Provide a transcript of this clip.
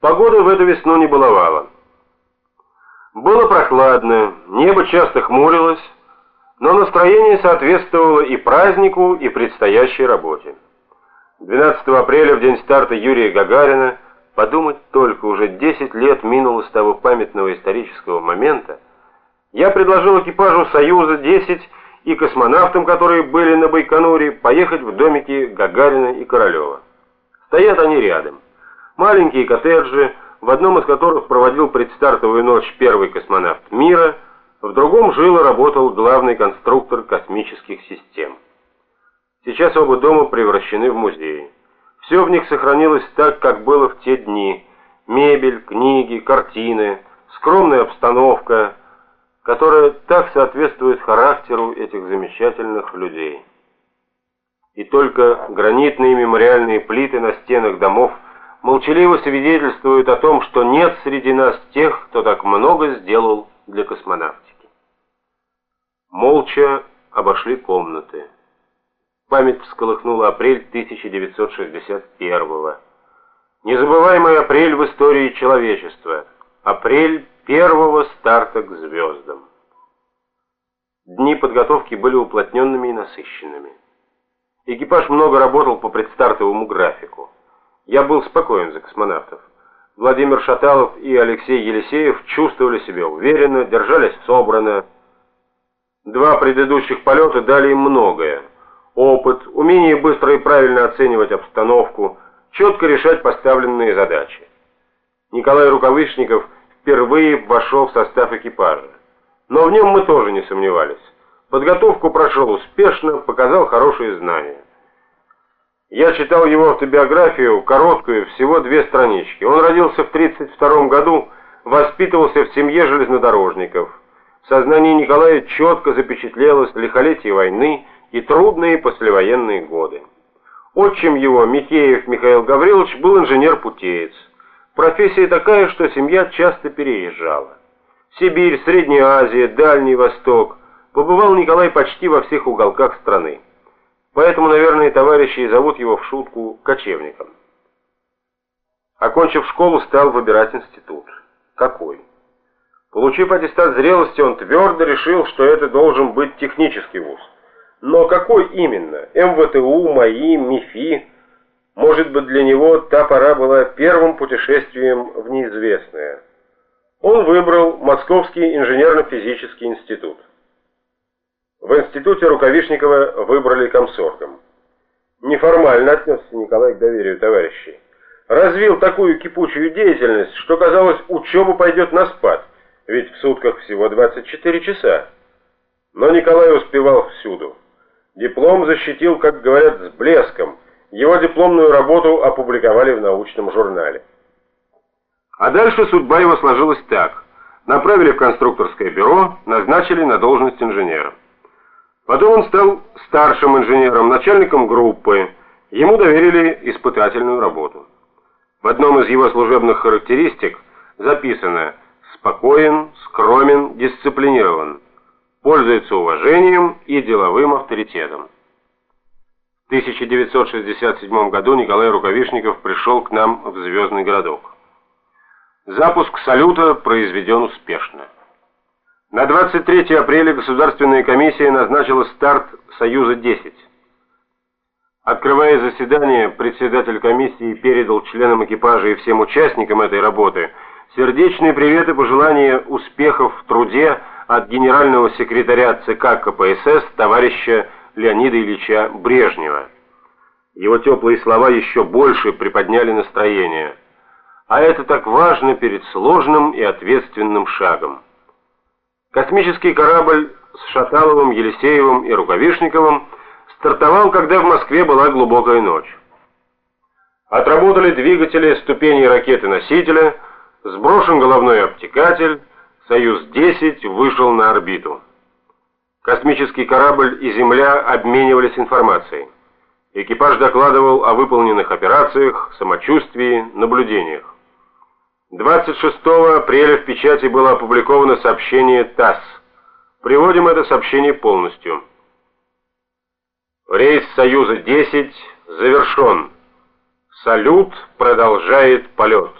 Погода в эту весну не баловала. Было прохладно, небо часто хмурилось, но настроение соответствовало и празднику, и предстоящей работе. 12 апреля, в день старта Юрия Гагарина, подумать только, уже 10 лет минуло с того памятного исторического момента, я предложил экипажу «Союза-10» и космонавтам, которые были на Байконуре, поехать в домики Гагарина и Королева. Стоят они рядом. Маленькие коттеджи, в одном из которых проводил предстартовую ночь первый космонавт мира, в другом жил и работал главный конструктор космических систем. Сейчас оба дома превращены в музеи. Все в них сохранилось так, как было в те дни. Мебель, книги, картины, скромная обстановка, которая так соответствует характеру этих замечательных людей. И только гранитные мемориальные плиты на стенах домов молчаливо свидетельствуют о том, что нет среди нас тех, кто так много сделал для космонавтики. Молча обошли комнаты. Память всколыхнула апрель 1961-го. Незабываемый апрель в истории человечества. Апрель первого старта к звездам. Дни подготовки были уплотненными и насыщенными. Экипаж много работал по предстартовому графику. Я был спокоен за космонавтов. Владимир Шаталов и Алексей Елисеев чувствовали себя уверенно, держались собрано. Два предыдущих полета дали им многое. Опыт, умение быстро и правильно оценивать обстановку, четко решать поставленные задачи. Николай Рукавышников впервые вошел в состав экипажа. Но в нем мы тоже не сомневались. Подготовку прошел успешно, показал хорошие знания. Я читал его автобиографию, короткую, всего две странички. Он родился в 1932 году, воспитывался в семье железнодорожников. В сознании Николая четко запечатлелось лихолетие войны и трудные послевоенные годы. Отчим его, Михеев Михаил Гаврилович, был инженер-путеец. Профессия такая, что семья часто переезжала. Сибирь, Средняя Азия, Дальний Восток. Побывал Николай почти во всех уголках страны. Поэтому, наверное, товарищи и зовут его в шутку кочевником. Окончив школу, стал выбирать институт. Какой? Получив аттестат зрелости, он твердо решил, что это должен быть технический вуз. Но какой именно? МВТУ, МАИ, МИФИ? Может быть, для него та пора была первым путешествием в неизвестное. Он выбрал Московский инженерно-физический институт. В институте Рукавишникова выбрали комсоргом. Неформально отнесся Николай к доверию товарищей. Развил такую кипучую деятельность, что казалось, учеба пойдет на спад, ведь в сутках всего 24 часа. Но Николай успевал всюду. Диплом защитил, как говорят, с блеском. Его дипломную работу опубликовали в научном журнале. А дальше судьба его сложилась так. Направили в конструкторское бюро, назначили на должность инженера. Потом он стал старшим инженером, начальником группы. Ему доверили испытательную работу. В одном из его служебных характеристик записано «спокоен, скромен, дисциплинирован, пользуется уважением и деловым авторитетом». В 1967 году Николай Рукавишников пришел к нам в Звездный городок. Запуск салюта произведен успешно. На 23 апреля Государственная комиссия назначила старт «Союза-10». Открывая заседание, председатель комиссии передал членам экипажа и всем участникам этой работы сердечные приветы и пожелания успехов в труде от генерального секретаря ЦК КПСС товарища Леонида Ильича Брежнева. Его теплые слова еще больше приподняли настроение. А это так важно перед сложным и ответственным шагом. Космический корабль с Шаталовым, Елисеевым и Рукавишниковым стартовал, когда в Москве была глубокая ночь. Отработали двигатели ступеней ракеты-носителя, сброшен головной обтекатель, «Союз-10» вышел на орбиту. Космический корабль и Земля обменивались информацией. Экипаж докладывал о выполненных операциях, самочувствии, наблюдениях. 26 апреля в печати было опубликовано сообщение ТАСС. Приводим это сообщение полностью. Рейс Союза-10 завершен. Салют продолжает полет.